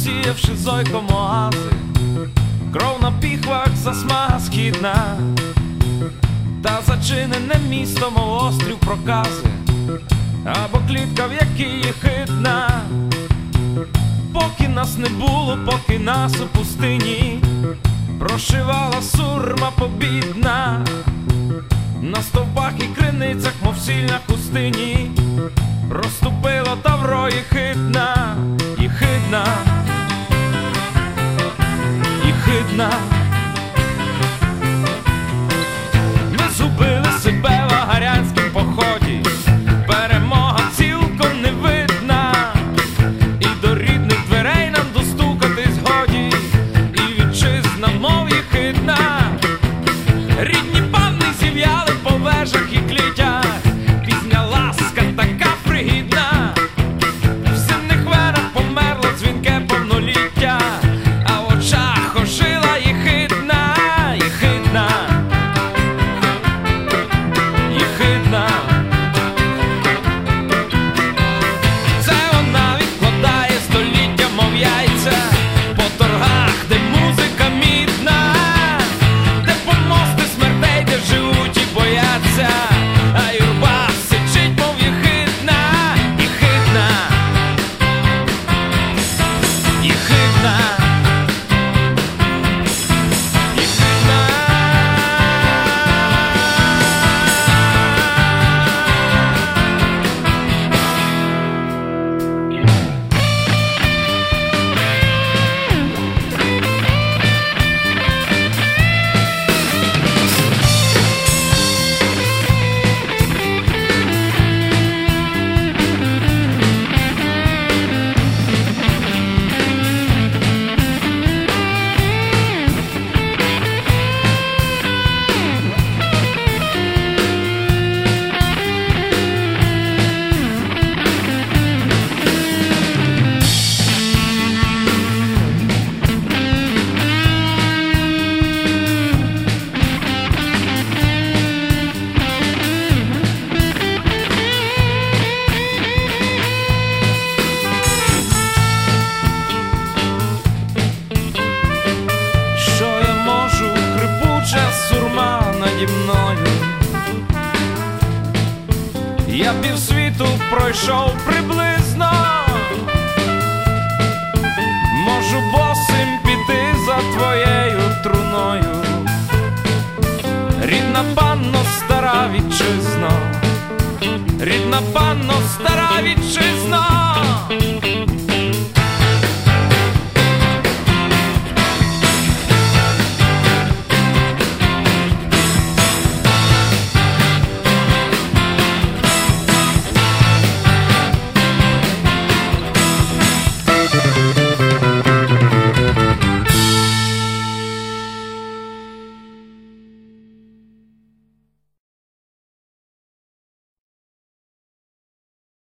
посіявши зойком оази, кров на піхвах засмага східна, та зачинене місто, острів прокази, або клітка, в якій є хитна, поки нас не було, поки нас у пустині прошивала сурма побідна, на стовпах і криницях, мов сіль на хустині, розступило тавро і хитна, і наді мною. Я півсвіту пройшов приблизно. Можу босим піти за твоєю труною. Рідна панно, стара вітчизно, рідна панно, стара вітчизно.